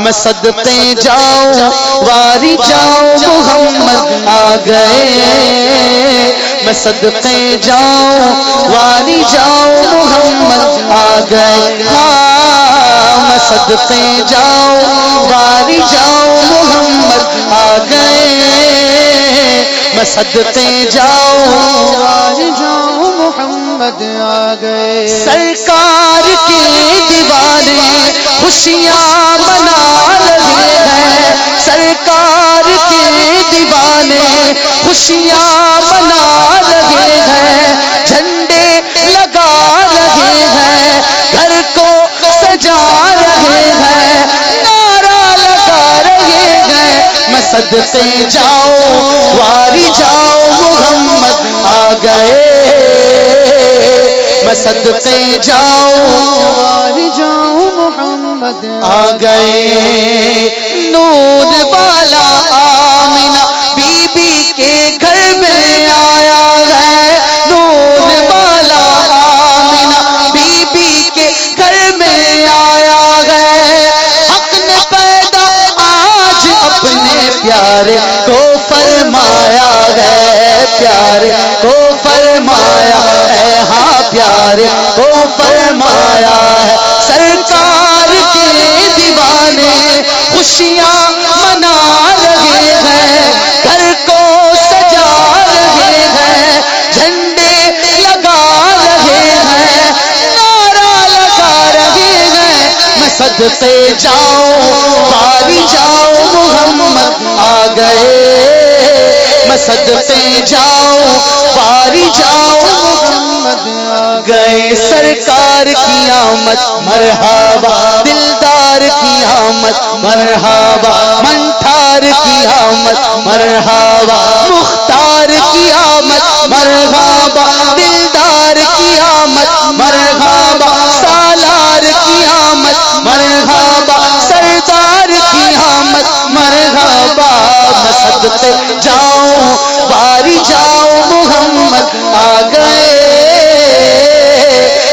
میں صدقے جاؤں، واری جاؤں، محمد آ گئے۔ میں صدقے جاؤں، واری جاؤں، محمد آ گئے۔ ہاں میں صدقے جاؤں، واری جاؤں، محمد آ گئے۔ میں صدقے جاؤں، واری جاؤں، محمد آ گئے۔ سرکار کے دیوانے خوشیاں خوشیاں منا رہے ہیں، جھنڈے لگا رہے ہیں، گھر کو سجا رہے ہیں، نعرہ لگا رہے ہیں۔ میں صدقے جاؤں واری جاؤں محمد آ گئے۔ میں صدقے جاؤں واری جاؤں محمد آ گئے۔ نور والا پیارے کو فرمایا ہے، پیارے کو فرمایا ہے۔ ہاں پیارے کو فرمایا ہے۔ سرکار کے دیوانے خوشیاں منا رہے ہیں۔ گھر کو سجا رہے ہیں۔ جھنڈے لگا رہے ہیں۔ نعرہ لگا رہے ہیں۔ میں صدقے جاؤں، پاری جاؤں، محمد گئے۔ میں صدقے جاؤں، پاری جاؤں۔ محمد آ گئے سرکار کی آمد، مرحبا۔ دلدار کی آمد، مرحبا۔ منٹھار کی آمد، مرحبا۔ میں صدقے جاؤں باری جاؤں محمد آ گئے۔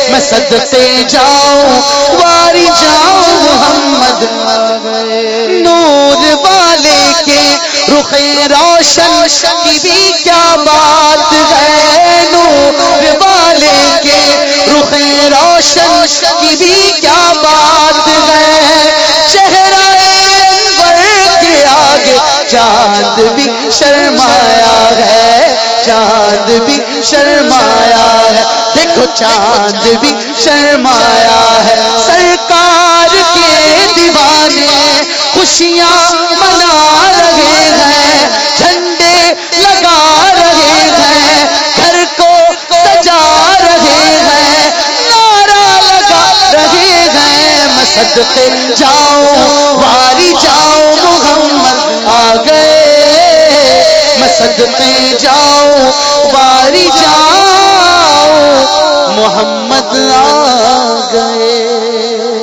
میں صدقے جاؤں واری جاؤں محمد آ گئے۔ نور والے کے رخ روشن کی بھی کیا بات ہے؟ نور والے کے رخ روشن کی بھی شرمایا ہے، چاند بھی شرمایا ہے۔ دیکھو چاند بھی شرمایا ہے۔ سرکار کے دیوانے خوشیاں منا رہے ہیں، جھنڈے لگا رہے ہیں، گھر کو سجا رہے ہیں، نعرہ لگا رہے ہیں۔ میں صدقے جاؤں باری جاؤ محمد آ گئے۔